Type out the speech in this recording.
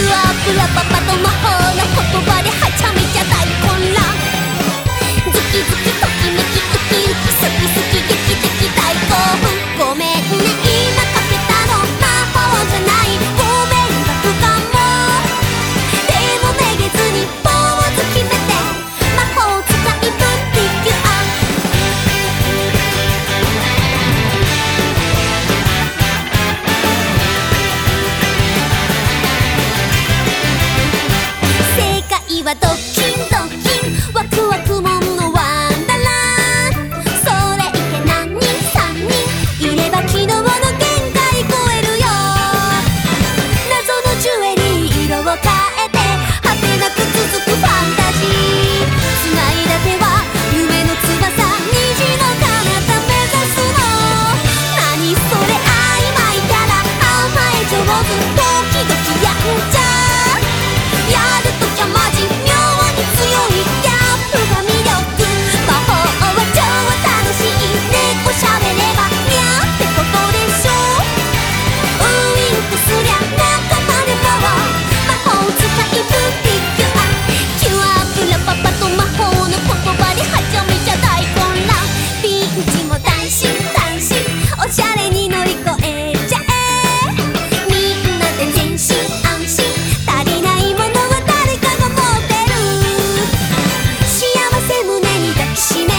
ュアプラパパと魔法の言葉でしめ